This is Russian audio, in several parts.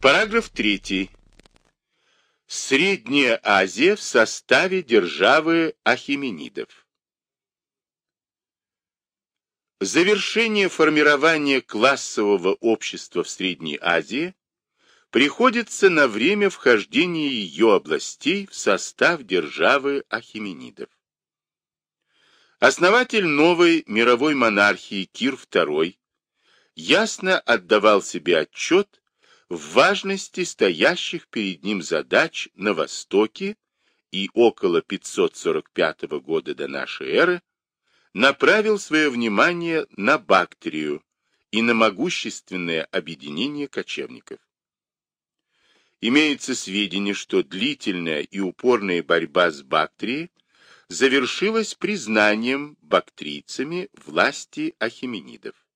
Параграф 3. Средняя Азия в составе державы Ахименидов. Завершение формирования классового общества в Средней Азии приходится на время вхождения ее областей в состав державы Ахименидов. Основатель новой мировой монархии Кир II ясно отдавал себе отчет в важности стоящих перед ним задач на Востоке и около 545 года до нашей эры направил свое внимание на Бактрию и на могущественное объединение кочевников. Имеется сведения, что длительная и упорная борьба с Бактрией завершилась признанием бактрийцами власти ахименидов.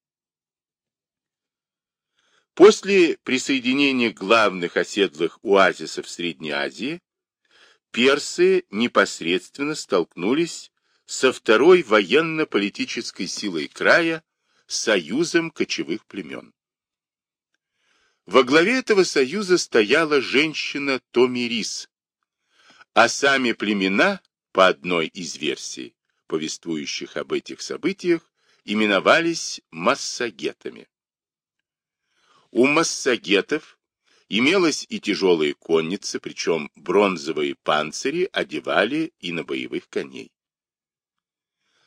После присоединения главных оседлых оазисов Средней Азии персы непосредственно столкнулись со второй военно-политической силой края союзом кочевых племен. Во главе этого союза стояла женщина Томирис, а сами племена, по одной из версий, повествующих об этих событиях, именовались массагетами. У массагетов имелась и тяжелые конницы, причем бронзовые панцири одевали и на боевых коней.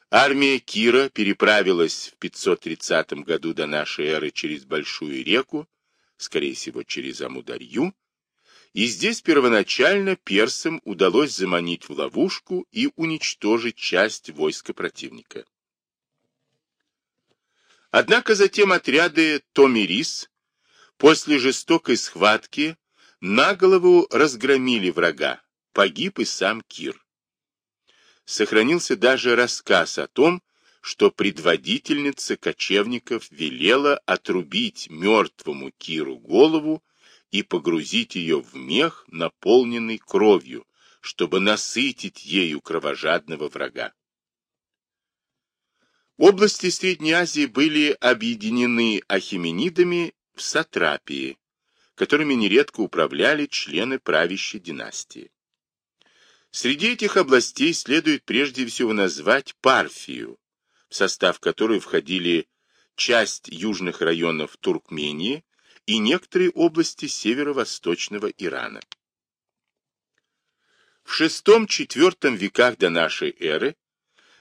Армия Кира переправилась в 530 году до нашей эры через Большую реку, скорее всего через Амударью, и здесь первоначально персам удалось заманить в ловушку и уничтожить часть войска противника. Однако затем отряды Томирис После жестокой схватки на голову разгромили врага, погиб и сам Кир. Сохранился даже рассказ о том, что предводительница кочевников велела отрубить мертвому Киру голову и погрузить ее в мех, наполненный кровью, чтобы насытить ею кровожадного врага. Области Средней Азии были объединены ахименидами в сатрапии, которыми нередко управляли члены правящей династии. Среди этих областей следует прежде всего назвать Парфию, в состав которой входили часть южных районов Туркмении и некоторые области северо-восточного Ирана. В VI-IV веках до нашей эры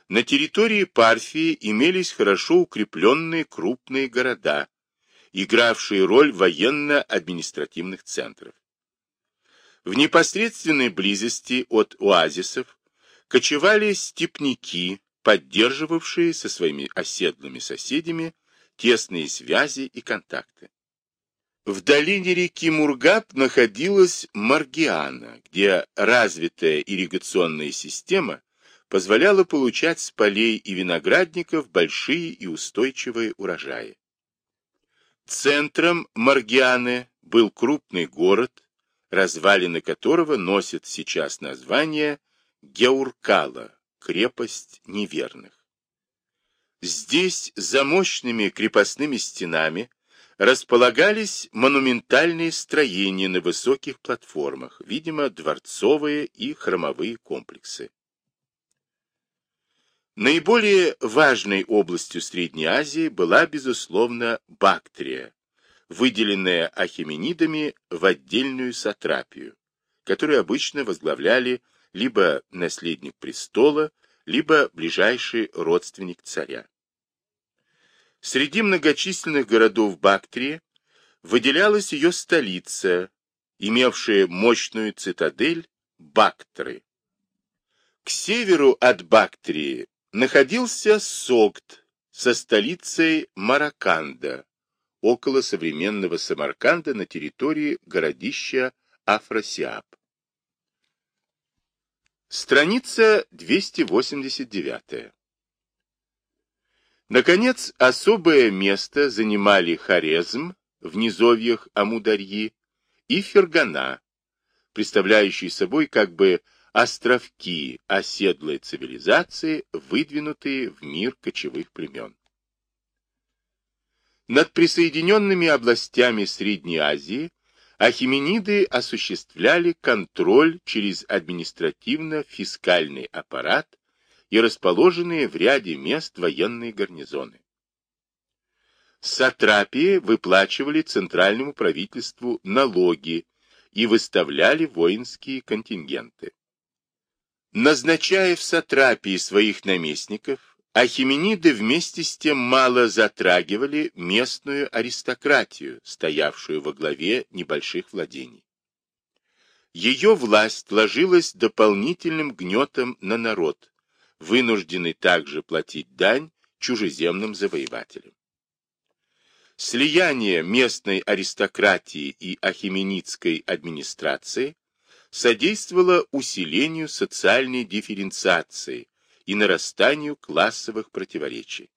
на территории Парфии имелись хорошо укрепленные крупные города, игравшие роль военно-административных центров. В непосредственной близости от оазисов кочевали степняки, поддерживавшие со своими оседлыми соседями тесные связи и контакты. В долине реки Мургаб находилась Маргиана, где развитая ирригационная система позволяла получать с полей и виноградников большие и устойчивые урожаи. Центром Маргианы был крупный город, развалины которого носят сейчас название Геуркала, крепость неверных. Здесь, за мощными крепостными стенами, располагались монументальные строения на высоких платформах, видимо, дворцовые и храмовые комплексы. Наиболее важной областью Средней Азии была, безусловно, Бактрия, выделенная ахименидами в отдельную сатрапию, которую обычно возглавляли либо наследник престола, либо ближайший родственник царя. Среди многочисленных городов Бактрии выделялась ее столица, имевшая мощную цитадель Бактры. К северу от Бактрии находился Согд со столицей Мараканда, около современного Самарканда на территории городища Афрасиаб. Страница 289. Наконец, особое место занимали Хорезм в низовьях Амударьи и Фергана, представляющие собой как бы островки оседлой цивилизации, выдвинутые в мир кочевых племен. Над присоединенными областями Средней Азии Ахимениды осуществляли контроль через административно-фискальный аппарат и расположенные в ряде мест военные гарнизоны. Сатрапии выплачивали центральному правительству налоги и выставляли воинские контингенты. Назначая в сатрапии своих наместников, ахимениды вместе с тем мало затрагивали местную аристократию, стоявшую во главе небольших владений. Ее власть ложилась дополнительным гнетом на народ, вынужденный также платить дань чужеземным завоевателям. Слияние местной аристократии и ахименидской администрации содействовало усилению социальной дифференциации и нарастанию классовых противоречий.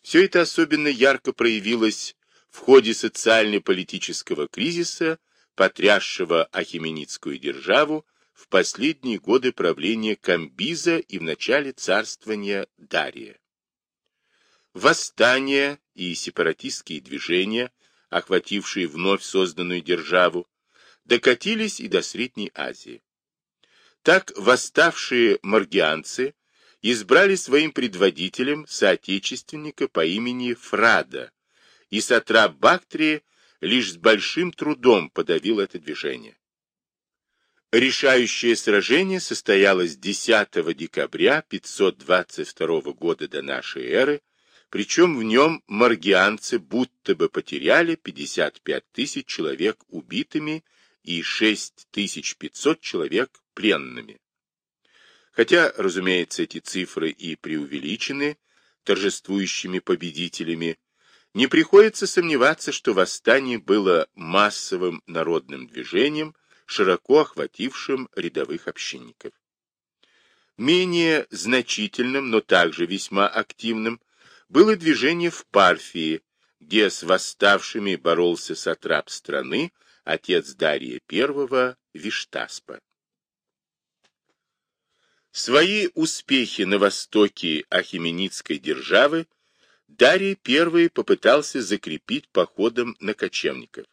Все это особенно ярко проявилось в ходе социально-политического кризиса, потрясшего ахименидскую державу в последние годы правления Камбиза и в начале царствования Дария. Восстания и сепаратистские движения, охватившие вновь созданную державу, докатились и до Средней Азии. Так восставшие маргианцы избрали своим предводителем соотечественника по имени Фрада, и сатрап Бактрии лишь с большим трудом подавил это движение. Решающее сражение состоялось 10 декабря 522 года до нашей эры причем в нем маргианцы будто бы потеряли 55 тысяч человек убитыми и 6500 человек пленными. Хотя, разумеется, эти цифры и преувеличены торжествующими победителями, не приходится сомневаться, что восстание было массовым народным движением, широко охватившим рядовых общинников. Менее значительным, но также весьма активным было движение в Парфии, где с восставшими боролся сатрап страны, отец Дария I Виштаспа. Свои успехи на востоке Ахименидской державы Дарий I попытался закрепить походом на кочевников.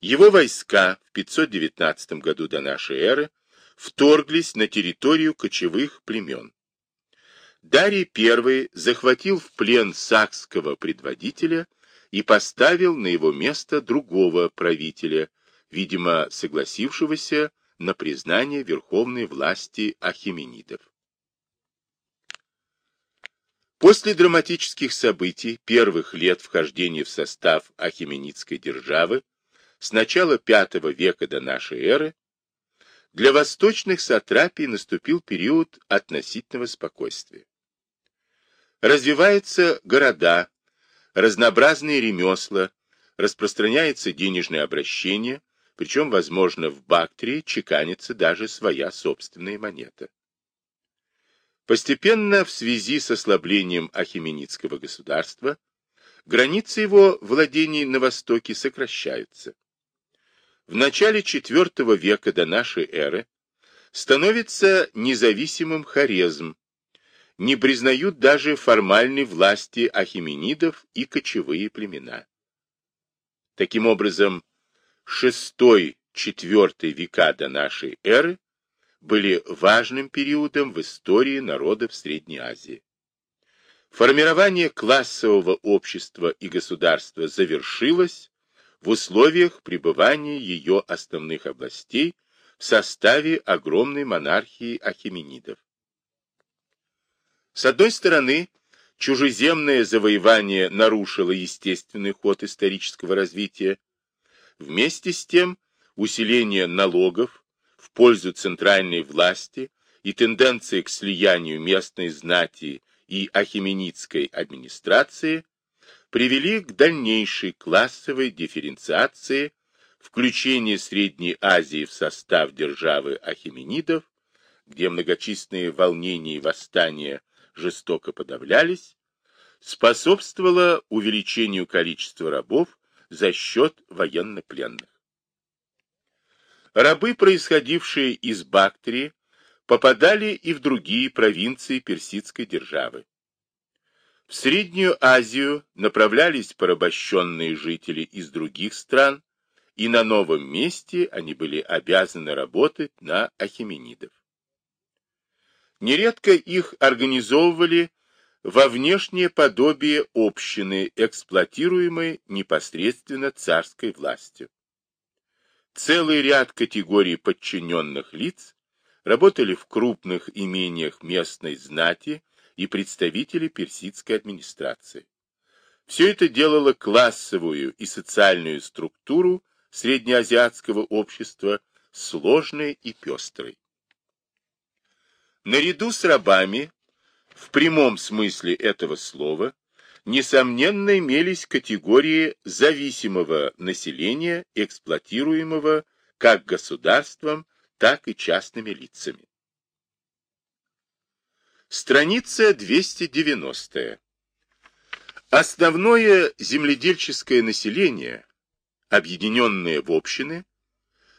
Его войска в 519 году до нашей эры вторглись на территорию кочевых племен. Дарий I захватил в плен сакского предводителя и поставил на его место другого правителя, видимо, согласившегося на признание верховной власти ахименидов. После драматических событий первых лет вхождения в состав ахименидской державы с начала V века до нашей эры для восточных сатрапий наступил период относительного спокойствия. Развиваются города, разнообразные ремесла, распространяется денежное обращение, причем, возможно, в Бактрии чеканится даже своя собственная монета. Постепенно, в связи с ослаблением Ахименидского государства, границы его владений на востоке сокращаются. В начале IV века до нашей эры становится независимым Хорезм, не признают даже формальной власти ахименидов и кочевые племена. Таким образом, VI-IV века до нашей эры были важным периодом в истории народов Средней Азии. Формирование классового общества и государства завершилось в условиях пребывания ее основных областей в составе огромной монархии ахименидов. С одной стороны, чужеземное завоевание нарушило естественный ход исторического развития. Вместе с тем, усиление налогов в пользу центральной власти и тенденции к слиянию местной знати и ахименидской администрации привели к дальнейшей классовой дифференциации, включению Средней Азии в состав державы ахименидов, где многочисленные волнения и восстания жестоко подавлялись, способствовало увеличению количества рабов за счет военнопленных. Рабы, происходившие из Бактрии, попадали и в другие провинции персидской державы. В Среднюю Азию направлялись порабощенные жители из других стран, и на новом месте они были обязаны работать на ахименидов. Нередко их организовывали во внешнее подобие общины, эксплуатируемой непосредственно царской властью. Целый ряд категорий подчиненных лиц работали в крупных имениях местной знати и представители персидской администрации. Все это делало классовую и социальную структуру среднеазиатского общества сложной и пестрой. Наряду с рабами, в прямом смысле этого слова, несомненно имелись категории зависимого населения, эксплуатируемого как государством, так и частными лицами. Страница 290. Основное земледельческое население, объединенное в общины,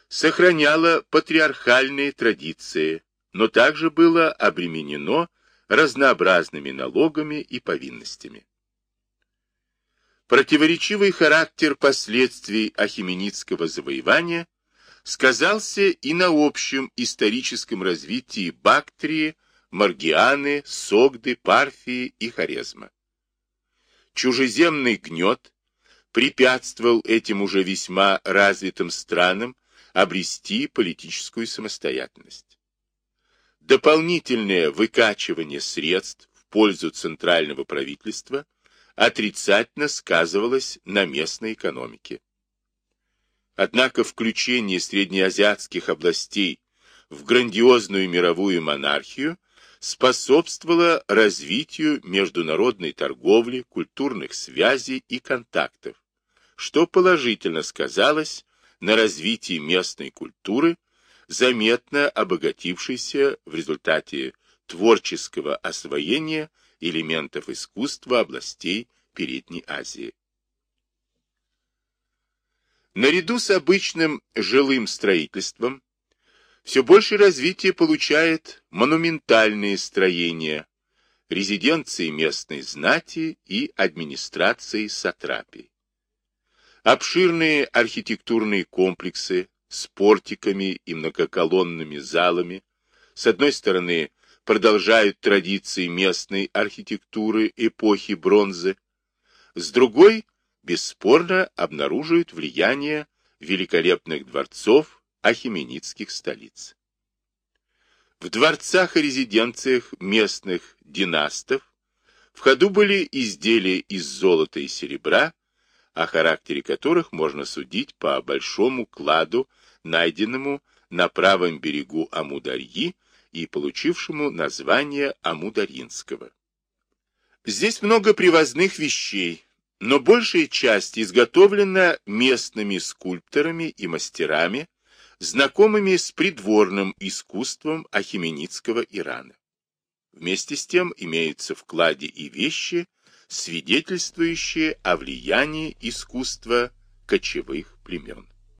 сохраняло патриархальные традиции, но также было обременено разнообразными налогами и повинностями. Противоречивый характер последствий ахименидского завоевания сказался и на общем историческом развитии Бактрии, Маргианы, Согды, Парфии и Хорезма. Чужеземный гнет препятствовал этим уже весьма развитым странам обрести политическую самостоятельность. Дополнительное выкачивание средств в пользу центрального правительства отрицательно сказывалось на местной экономике. Однако включение среднеазиатских областей в грандиозную мировую монархию способствовало развитию международной торговли, культурных связей и контактов, что положительно сказалось на развитии местной культуры, заметно обогатившейся в результате творческого освоения элементов искусства областей Передней Азии. Наряду с обычным жилым строительством все больше развитие получает монументальные строения, резиденции местной знати и администрации сатрапий. Обширные архитектурные комплексы с портиками и многоколонными залами, с одной стороны, продолжают традиции местной архитектуры эпохи бронзы, с другой бесспорно обнаруживают влияние великолепных дворцов ахименидских столиц. В дворцах и резиденциях местных династов в ходу были изделия из золота и серебра, о характере которых можно судить по большому кладу, найденному на правом берегу Амударьи и получившему название Амударинского. Здесь много привозных вещей, но большая часть изготовлена местными скульпторами и мастерами, знакомыми с придворным искусством Ахименидского Ирана. Вместе с тем имеются в кладе и вещи, свидетельствующие о влиянии искусства кочевых племен.